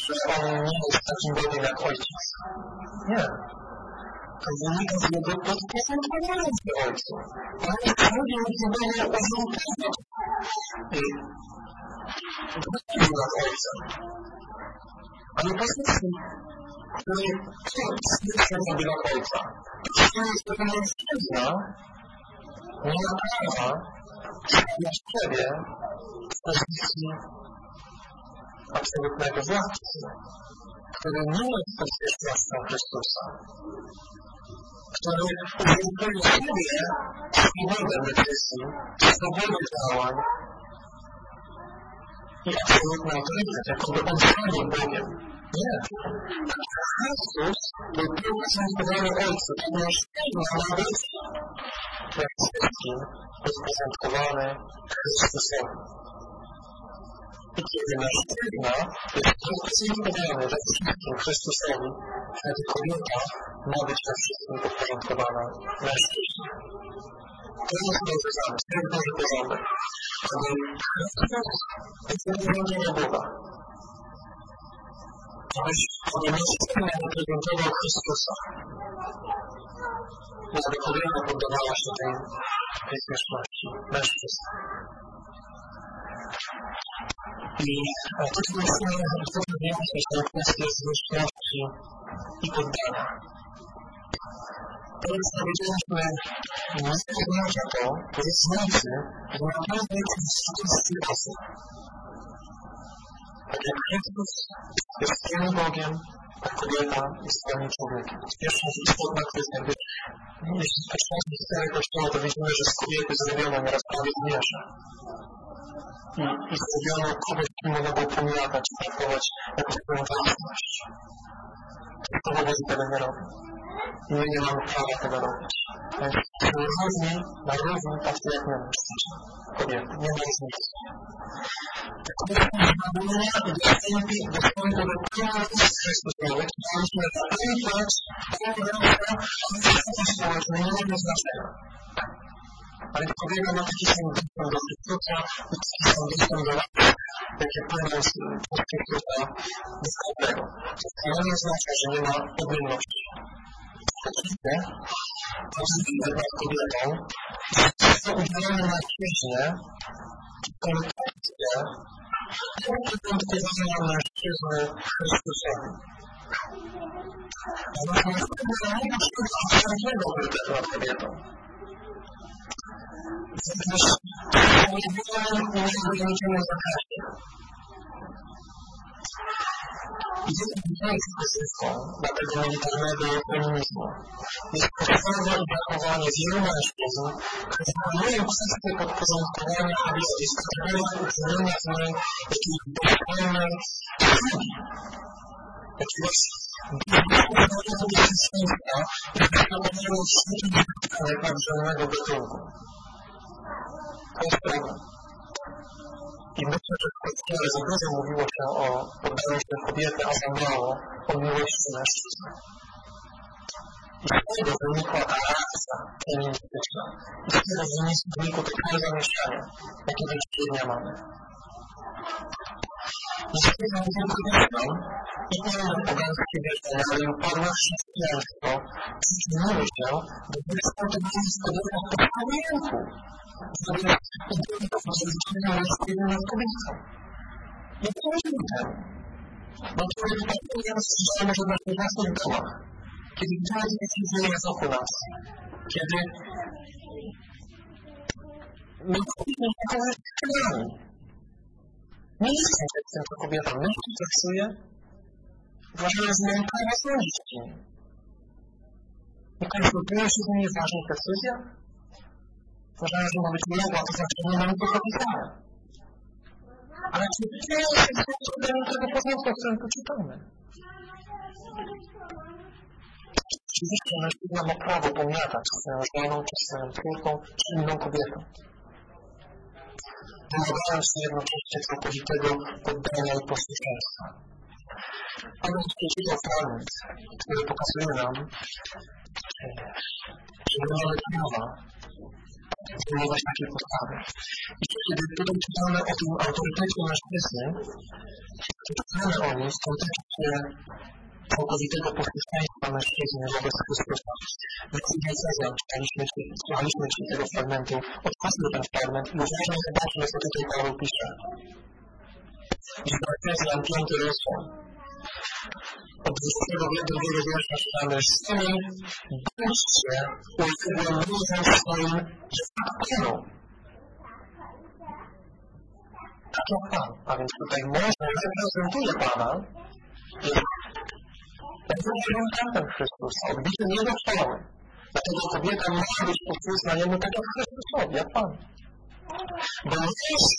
że on nie jest takim Bogiem jak ojciec. Nie. To wynika z jego podporządkowania się ojcu. On jest Bogiem, który użył tego. Bogiem jak ojca. Ale pozycji, który kto jest jak ojca? To jest to mężczyzna, nie ma prawa na siebie w pozycji absolutnego władcy, który nie jest bezpieczeństwem Chrystusa, który użytkuje siebie swobodę decyzji, swobodę działań autorytet, jakoby on sam był Bogiem. Nie. Chrystus był tylko zaangażowany Ojcu, ma być jak wszystkim podporządkowany Chrystusowi. I kiedy mężczyzna jest podporządkowany we wszystkim Chrystusowi, wtedy kobieta ma być we wszystkim podporządkowana mężczyźnie. To jest zamysł, to jest Boży porządek. Aby wyróżnienie Boga. Abyś, aby mężczyzna reprezentował Chrystusa. Aby kobieta poddawała się tej, śmieszności mężczyzn. I tutaj musimy wyjaśnić tę kwestię zwierzchności i poddania. To jest, powiedzieliśmy, nie oznacza to różnicy w naprawdę konstytucji osób. Tak jak Chrystus jest pełnym Bogiem, a kobieta jest pełnym człowiekiem. Pierwsza istotna kwestia, gdy jeśli patrzymy w historię Kościoła, to widzimy, że z kobiety zrobiono nieraz prawie zmierza. I, i zrobiono kogoś, kim można było pomiatać, traktować jako swoją własność. Chrystowo Boży tego nie robi. Nie mamy prawa tego robić. Więc różni, na różni mężczyźni, kobiety. Nie ma różnicy. Społeczne nie ma znaczenia. Ale kobieta ma taki sam dostęp do Chrystusa, taki sam dostęp do lat, jakie płyną z Chrystusa dyskretnego. To nie oznacza, że nie ma odmienności. Oczywiście, pozytywne dla kobietą, jest to udzielone na świecie, koncepcja podporządkowania mężczyzny Chrystusowi. Natomiast to nie ma absolutnego autorytetu nad kobietą. Przecież nie ograniczone zakazie. I to jest pozytywką dla tego militarnego feminizmu. Jest podstawa i brakowanie wielu mężczyzn, którzy planują kwestię podporządkowania kobiety, stworzenia uczynienia z niej jakiejś dostojnej sługi, jakiegoś bezpośredniego bezpieczeństwa i zaproponowania świetnych wytwarzania nadrzędnego gatunku. To jest problem. I myślę, że w Kościele za dużo mówiło się o poddaniu się kobiety, a za mało o miłości mężczyzny. I z tego wynikła ta reakcja feministyczna. I z tego wynikło to całe zamieszanie, jakie do dzisiaj dnia mamy. Jeśli kobietę i inne pogańskie wierzenia, ale upadłe chrześcijaństwo przyczyniły się do wykształtowania z kobietą podstawowych żeby identyfikować mężczyznę nad kobietą. Nie powiedział temu. Bo to jest takie, że w naszych własnych domach, kiedy więcej dzieje jest wokół nas, kiedy my powinniśmy zachować krajami. Nie jestem tym, co kobieta myśli, co czuje. Uważam, że prawo sądzić o tym. Nie konsultują się z nimi ważnych decyzjach, Uważają, że ma być uległa, to znaczy nie mamy tego napisane. Ale czy to jest skutkiem tego porządku, o którym poczytamy? Oczywiście mężczyzna ma prawo pomiatać swoją żoną, czy swoją córką, czy inną kobietą. Wymagając jednocześnie całkowitego poddania i posłuszeństwa. Ale przeczytał fragment, który pokazuje nam, że nie mamy prawa zajmować takiej postawy. I kiedy tutaj czytamy o tym autorytecie mężczyzny, czytamy o nim w kontekście całkowitego posłuszeństwa mężczyzny wobec Chrystusa. W Efezjan czytaliśmy, słuchaliśmy tego fragmentu, otwórzmy ten fragment i uważmy, zobaczmy, co tutaj Paweł pisze. Efezjan 5 rozdział od 22 wiersza czytamy Syny, bądźcie uwielbionymi swoim Panu. Tak jak Pan. A więc tutaj mąż reprezentuje Pana, jest reprezentantem Chrystusa, odbiciem Jego chwały. Dlatego kobieta musi być posłuszna Jemu tak jak Chrystusowi, jak Pan. Bo jest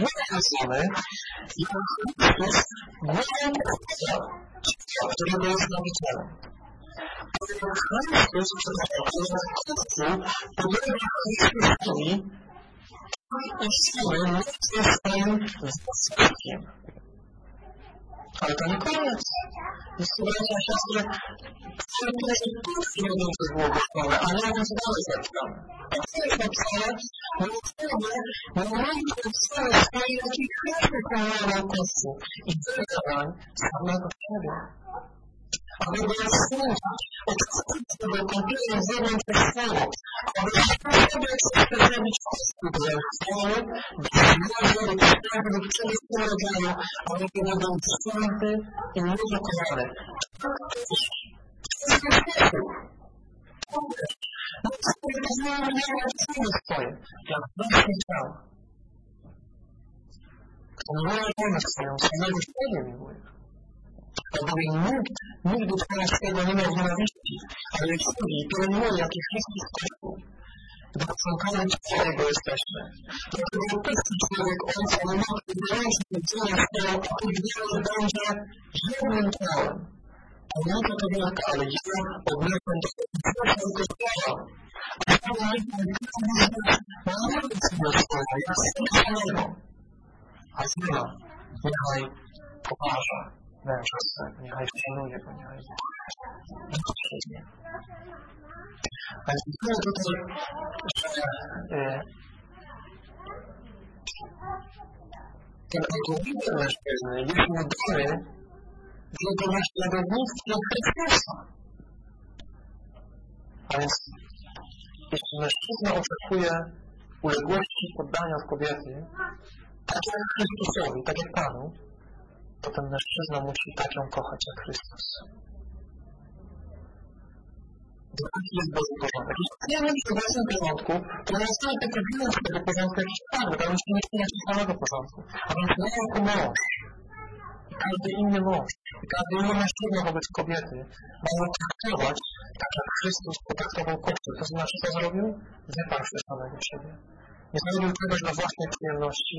wyrażony jak Chrystus głową Chrystusa, którego jest nowicielem. Chrystus, przepraszam, Kościół podlega Chrystusowi i siły mocy swoim zastępkiem. Ale to nie koniec. Jest bracia siostry, które pierwsze pierwsze będą przez błogosławy, a nie więc dalej zaczynamy. A co jest napisane? No wtedy nie mamy całe swoje, jaki Chrystus aby wyjaśniać, odkryć tego kompletnie zewnątrz słowo, aby zrobić Kościół do chwały, do zmiany, do sprawy, do czegoś rodzaju, aby to był święty i niedokonany. To jest Kościół. No sobie to zmieniamy nie swoje, jak właśnie ciało. Kto miłuje żonę swoją, samego siebie miłuje albowiem nikt nigdy Twoja swego nie miał nienawiści, ale ludzi pielęgnuje, jaki Chrystus Kościół. Gdyż członkami Twojego jesteśmy. Dlatego opuści człowiek ojca i matki, dając jedzenie swoją, a tu gniew będzie żywnym ciałem. To nie to to wielka, ale ja odniosę do Kościoła Kościoła. A żeby nikt nie nie wiem sobie swoja, ja sobie samego. A zna, niechaj poważa męża swego, niechaj szanuje go, niechaj siebie. A więc widzimy tutaj, że e, ten autorytet mężczyzny jest nadany w jego naśladownictwie Chrystusa. A więc jeśli mężczyzna oczekuje uległości poddania w kobiety, tak jak Chrystusowi, tak jak Panu, to ten mężczyzna musi tak ją kochać jak Chrystus. Taki jest Boży porządek. Jeśli nie wiem, w obecnym porządku, to nie zostaje tylko z tego porządku jakiś prawdy, ale musimy mieć inaczej samego porządku. A więc ja jako mąż i każdy inny mąż i każdy inny mężczyzna wobec kobiety mamy traktować tak, jak Chrystus potraktował Kościół. To znaczy, co zrobił? Wyparł się samego siebie. Nie zrobił czegoś dla własnej przyjemności,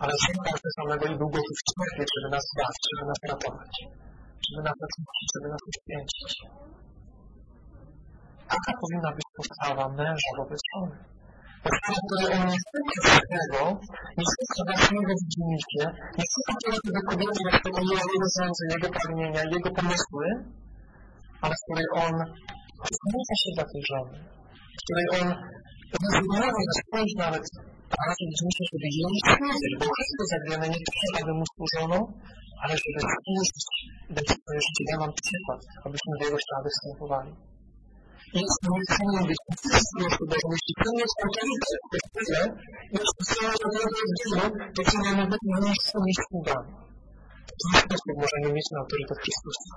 ale Syn się samego i był gotów cierpieć, żeby nas zbawić, żeby nas ratować, żeby nas odpuścić, żeby nas uświęcić. Taka powinna być postawa męża wobec żony. Postawa, której on nie szuka swego, nie szuka własnego widzimisię, nie szuka tego, żeby kobieta zaspokoiła jego sądy, jego pragnienia, jego pomysły, ale w której on poświęca się dla tej żony, w której on rezygnuje na swoich nawet a raczej myślę, żeby jej służyć, bo jak wiemy nie tyle, aby mu służono, ale żeby służyć, dać swoje życie. Ja mam przykład, abyśmy w Jego ślady wstępowali. I nie chcemy być Chrystus Bożym, jeśli to jest autorytet w Kościele, jeśli są do Jego oddzielu, to co mamy być mniejszymi sługami. W ten sposób możemy mieć na autorytet Chrystusa.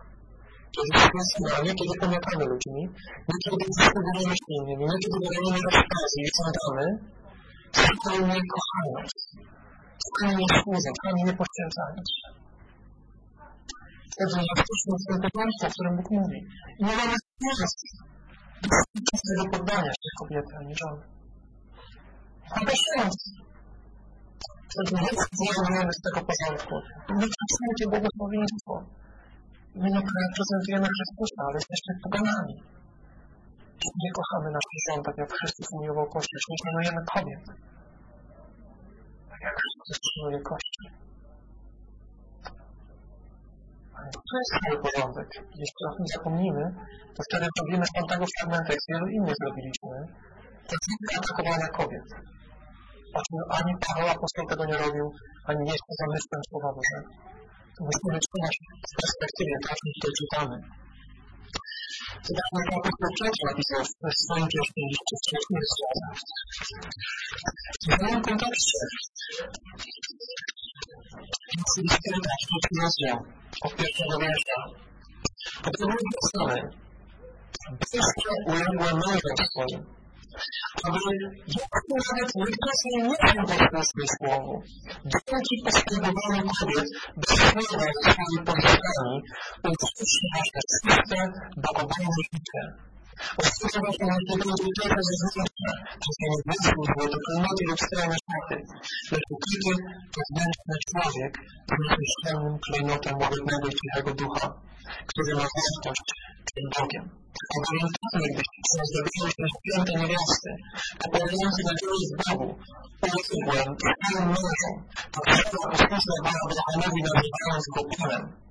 Kiedy jesteśmy, a nie kiedy pomagamy ludźmi, nie kiedy dyskutujemy z innymi, nie kiedy dajemy rozkazy i żądamy, Tylko mnie kochając, tylko mnie służąc, tylko mnie poświęcając. Wtedy jesteśmy w tym porządku, o którym Bóg mówi. Nie mamy szans do poddania się kobiety ani żony. Ale szans. Wtedy nie wyjmujemy z tego porządku. My przyjmujecie błogosławieństwo. My nie reprezentujemy Chrystusa, ale jesteśmy poganami. Nie kochamy naszych żon tak jak Chrystus umiłował Kościół, nie szanujemy kobiet. Tak jak Chrystus szanuje Kościół. Ale to jest cały porządek. Jeśli o tym zapomnimy, to wtedy zrobimy z tamtego fragmentu, jak wielu innych zrobiliśmy, technika atakowania kobiet. Oczywiście ani Paweł Apostoł tego nie robił, ani nie jest to zamysłem Słowa Bożego. Musimy trzymać w perspektywie, tak jak tutaj czytamy. Zobaczmy, jak apostol Piotr napisał w swoim pierwszym liście w trzecim rozdziale. W tym kontekście jest trzeci rozdział od pierwszego wiersza. Podobnie napisane, byście uległe mężom swoim, aby jak nawet niektórzy nie są posłuszny Słowu, dzięki postępowaniu kobiet bezsłowne ze swoimi pozyskami uczciwszy wasze czyste, bogobojne życie. Nie będzie tylko ze że się nie wysłuch było do strony szaty, lecz ukryty wewnętrzny człowiek jest szczelnym klejnotem łagodnego i ducha, który ma wartość przed Bogiem. Pamiętajmy, gdyście zdobyły się święte niewiasty, popełniające nadzieję w Bogu, uległym swoim to trzeba posłuszna była Abrahamowi nazywając go Panem.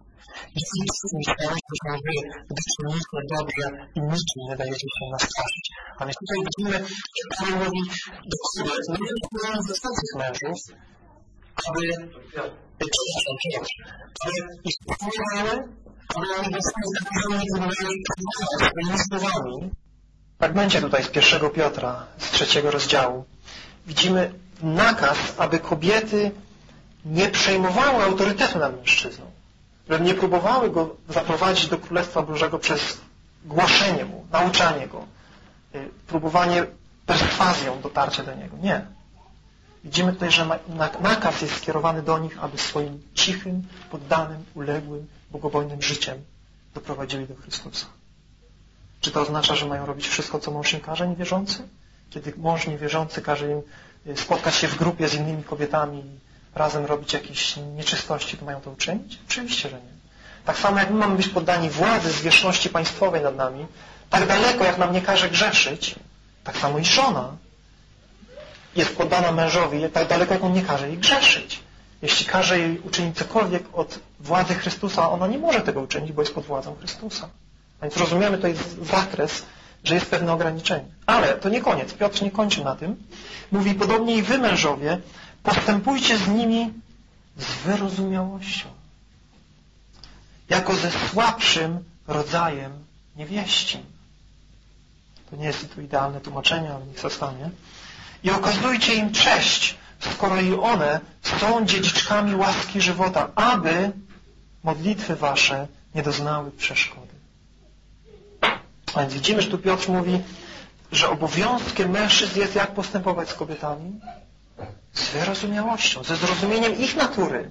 Jeśli wszystkim staliśmy się wy, gdy czyniliśmy dobrze i niczym nie dajecie się nastraszyć. A więc tutaj widzimy, że Paweł mówi do kobiet, nie wypowiadając do swoich mężów, aby, przepraszam, Piotr, aby ich pomagały, aby oni dostali zagrożenie i wymagali swoimi słowami. W fragmencie tutaj z pierwszego Piotra, z trzeciego rozdziału, widzimy nakaz, aby kobiety nie przejmowały autorytetu nad mężczyzną że nie próbowały go zaprowadzić do Królestwa Bożego przez głoszenie mu, nauczanie go, y, próbowanie perswazją dotarcia do niego. Nie. Widzimy tutaj, że nakaz jest skierowany do nich, aby swoim cichym, poddanym, uległym, bogobojnym życiem doprowadzili do Chrystusa. Czy to oznacza, że mają robić wszystko, co mąż im każe, niewierzący? Kiedy mąż niewierzący każe im y, spotkać się w grupie z innymi kobietami razem robić jakieś nieczystości, to mają to uczynić? Oczywiście, że nie. Tak samo jak my mamy być poddani władzy zwierzchności państwowej nad nami, tak daleko jak nam nie każe grzeszyć, tak samo i żona jest poddana mężowi, tak daleko jak on nie każe jej grzeszyć. Jeśli każe jej uczynić cokolwiek od władzy Chrystusa, ona nie może tego uczynić, bo jest pod władzą Chrystusa. A więc rozumiemy tutaj zakres, że jest pewne ograniczenie. Ale to nie koniec. Piotr nie kończy na tym. Mówi, podobnie i wy mężowie, Postępujcie z nimi z wyrozumiałością, jako ze słabszym rodzajem niewieści. To nie jest tu idealne tłumaczenie, ale niech zostanie. I okazujcie im cześć, skoro i one są dziedziczkami łaski żywota, aby modlitwy wasze nie doznały przeszkody. A więc widzimy, że tu Piotr mówi, że obowiązkiem mężczyzn jest jak postępować z kobietami? Z wyrozumiałością, ze zrozumieniem ich natury,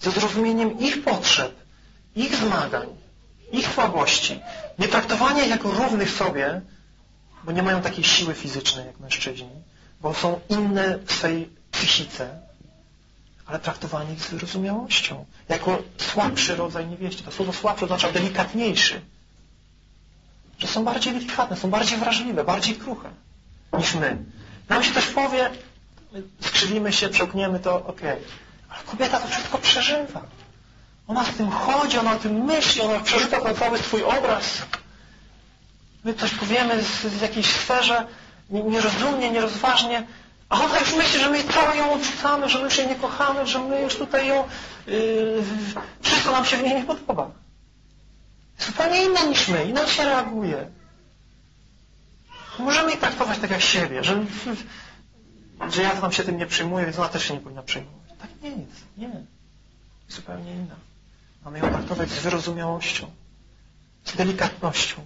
ze zrozumieniem ich potrzeb, ich zmagań, ich słabości. Nie traktowanie jako równych sobie, bo nie mają takiej siły fizycznej jak mężczyźni, bo są inne w swej psychice, ale traktowanie ich z wyrozumiałością, jako słabszy rodzaj niewieści. To słowo słabszy oznacza delikatniejszy. Że są bardziej delikatne, są bardziej wrażliwe, bardziej kruche niż my. Nam się też powie, skrzywimy się, przełkniemy, to ok. Ale kobieta to wszystko przeżywa. Ona z tym chodzi, ona o tym myśli, ona przeżywa ten cały swój obraz. My coś powiemy z, z jakiejś sferze nierozumnie, nierozważnie, a ona już myśli, że my całą ją odrzucamy, że my już jej nie kochamy, że my już tutaj ją, yy, wszystko nam się w niej nie podoba. Zupełnie inna niż my, inaczej reaguje. Możemy jej traktować tak jak siebie, że że ja tam się tym nie przyjmuję, więc ona też się nie powinna przyjmować. Tak nie jest. Nie. Zupełnie inna. Mamy ją traktować z wyrozumiałością, z delikatnością.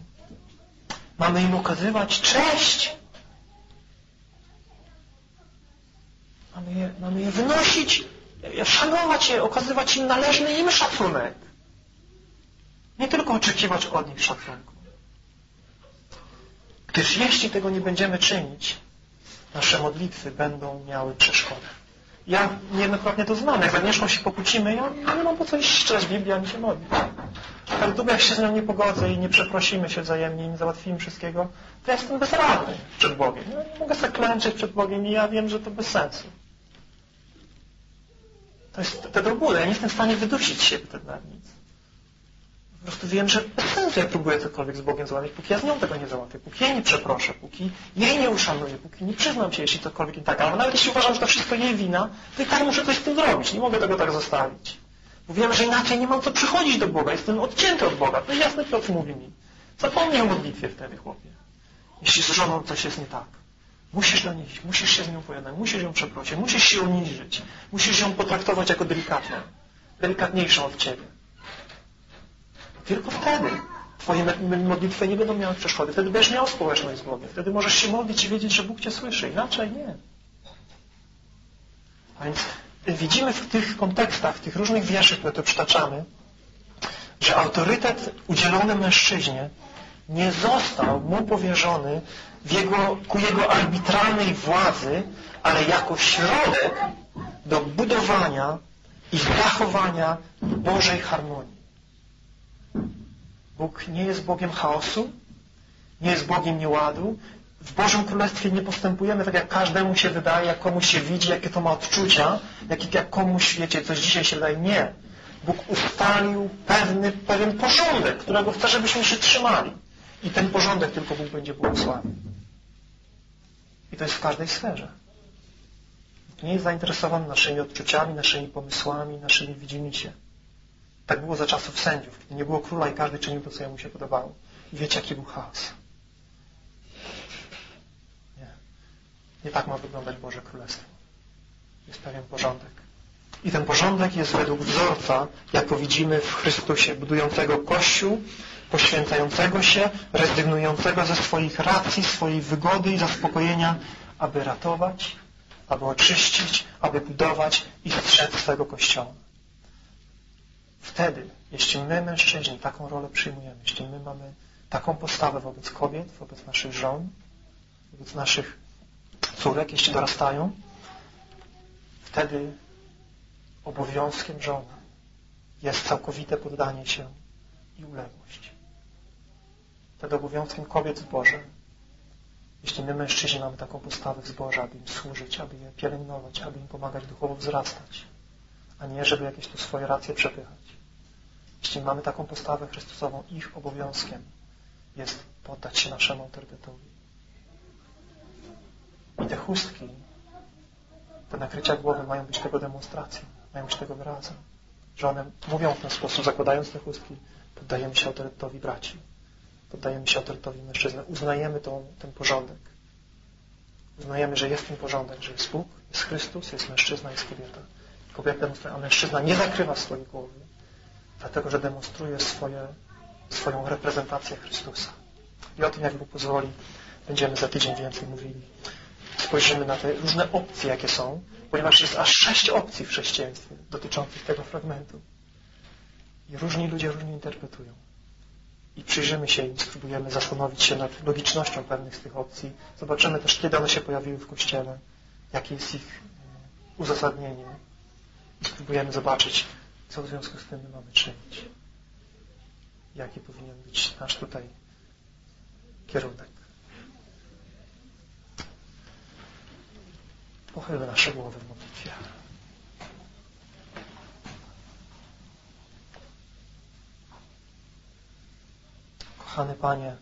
Mamy im okazywać cześć. Mamy je, mamy je wynosić, szanować je, okazywać im należny im szacunek. Nie tylko oczekiwać od nich szacunku. Gdyż jeśli tego nie będziemy czynić, nasze modlitwy będą miały przeszkody. Ja niejednokrotnie to znam. Jak z Agnieszką się pokłócimy, ja nie mam po co iść czytać Biblię ani się modlić. Tak długo jak się z nią nie pogodzę i nie przeprosimy się wzajemnie i nie załatwimy wszystkiego, to ja jestem bezradny przed Bogiem. Ja nie mogę sobie klęczeć przed Bogiem i ja wiem, że to bez sensu. To jest te do. Ja nie jestem w stanie wydusić siebie wtedy nad nic. Po prostu wiem, że bez sensu ja próbuję cokolwiek z Bogiem załatwić, póki ja z nią tego nie załatwię, póki jej nie przeproszę, póki jej nie uszanuję, póki nie przyznam się, jeśli cokolwiek nie tak. Ale nawet jeśli uważam, że to wszystko jej wina, to i tak muszę coś z tym zrobić. Nie mogę tego tak zostawić. Bo wiem, że inaczej nie mam co przychodzić do Boga. Jestem odcięty od Boga. To jasny Piotr mówi mi. Zapomnij o modlitwie wtedy, chłopie. Jeśli z żoną coś jest nie tak. Musisz do niej iść, musisz się z nią pojednać, musisz ją przeprosić, musisz się uniżyć, musisz ją potraktować jako delikatną, delikatniejszą od Ciebie. Tylko wtedy Twoje modlitwy nie będą miały przeszkody. Wtedy będziesz miał społeczność z Bogiem. Wtedy możesz się modlić i wiedzieć, że Bóg Cię słyszy. Inaczej nie. A więc widzimy w tych kontekstach, w tych różnych wierszach, które tu przytaczamy, że autorytet udzielony mężczyźnie nie został mu powierzony jego, ku jego arbitralnej władzy, ale jako środek do budowania i zachowania Bożej harmonii. Bóg nie jest Bogiem chaosu, nie jest Bogiem nieładu. W Bożym Królestwie nie postępujemy tak, jak każdemu się wydaje, jak komuś się widzi, jakie to ma odczucia, jak, jak komuś, wiecie, coś dzisiaj się wydaje. Nie. Bóg ustalił pewny, pewien porządek, którego chce, żebyśmy się trzymali. I ten porządek tylko Bóg będzie błogosławił. I to jest w każdej sferze. Nie jest zainteresowany naszymi odczuciami, naszymi pomysłami, naszymi widzimisię. Tak było za czasów sędziów, kiedy nie było króla i każdy czynił to, co jemu się podobało. I wiecie, jaki był chaos. Nie. Nie tak ma wyglądać Boże Królestwo. Jest pewien porządek. I ten porządek jest według wzorca, jako widzimy w Chrystusie, budującego Kościół, poświęcającego się, rezygnującego ze swoich racji, swojej wygody i zaspokojenia, aby ratować, aby oczyścić, aby budować i strzec swego Kościoła. Wtedy, jeśli my, mężczyźni, taką rolę przyjmujemy, jeśli my mamy taką postawę wobec kobiet, wobec naszych żon, wobec naszych córek, jeśli dorastają, wtedy obowiązkiem żony jest całkowite poddanie się i uległość. Wtedy obowiązkiem kobiet w Boże, jeśli my mężczyźni mamy taką postawę w zborze, aby im służyć, aby je pielęgnować, aby im pomagać duchowo wzrastać, a nie żeby jakieś tu swoje racje przepychać. Jeśli mamy taką postawę Chrystusową, ich obowiązkiem jest poddać się naszemu autorytetowi. I te chustki, te nakrycia głowy mają być tego demonstracją, mają być tego wyrazem. Że one mówią w ten sposób, zakładając te chustki, poddajemy się autorytetowi braci, poddajemy się autorytetowi mężczyzny, uznajemy tą, ten porządek. Uznajemy, że jest ten porządek, że jest Bóg, jest Chrystus, jest mężczyzna, jest kobieta. Kobieta a mężczyzna nie zakrywa swojej głowy, dlatego że demonstruje swoje, swoją reprezentację Chrystusa. I o tym, jak Bóg pozwoli, będziemy za tydzień więcej mówili. Spojrzymy na te różne opcje, jakie są, ponieważ jest aż sześć opcji w chrześcijaństwie dotyczących tego fragmentu. I różni ludzie różnie interpretują. I przyjrzymy się im, spróbujemy zastanowić się nad logicznością pewnych z tych opcji. Zobaczymy też, kiedy one się pojawiły w Kościele, jakie jest ich e, uzasadnienie. I spróbujemy zobaczyć, co w związku z tym my mamy czynić? Jaki powinien być nasz tutaj kierunek? Pochylmy nasze głowy w modlitwie. Kochany Panie,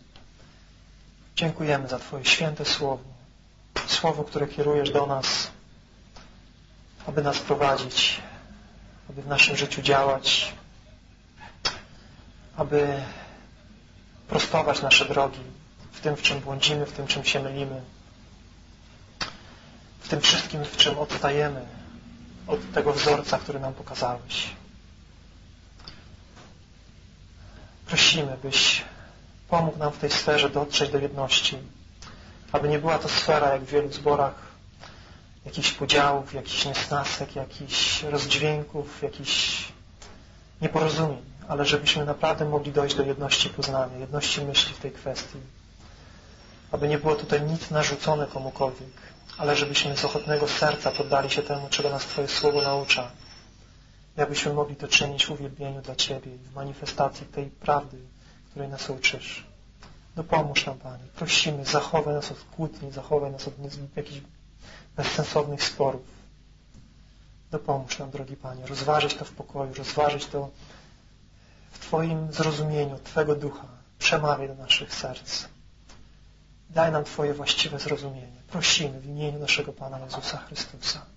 dziękujemy za Twoje święte Słowo. Słowo, które kierujesz do nas, aby nas prowadzić aby w naszym życiu działać, aby prostować nasze drogi w tym, w czym błądzimy, w tym, czym się mylimy, w tym wszystkim, w czym odstajemy od tego wzorca, który nam pokazałeś. Prosimy, byś pomógł nam w tej sferze dotrzeć do jedności, aby nie była to sfera, jak w wielu zborach, jakichś podziałów, jakichś niesnasek, jakichś rozdźwięków, jakichś nieporozumień, ale żebyśmy naprawdę mogli dojść do jedności poznania, jedności myśli w tej kwestii. Aby nie było tutaj nic narzucone komukolwiek, ale żebyśmy z ochotnego serca poddali się temu, czego nas Twoje Słowo naucza. Abyśmy mogli to czynić w uwielbieniu dla Ciebie i w manifestacji tej prawdy, której nas uczysz. Dopomóż nam, Panie. Prosimy, zachowaj nas od kłótni, zachowaj nas od jakichś bezsensownych sporów. Dopomóż nam, drogi Panie, rozważyć to w pokoju, rozważyć to w Twoim zrozumieniu, Twego ducha przemawiaj do naszych serc. Daj nam Twoje właściwe zrozumienie. Prosimy w imieniu naszego Pana Jezusa Chrystusa.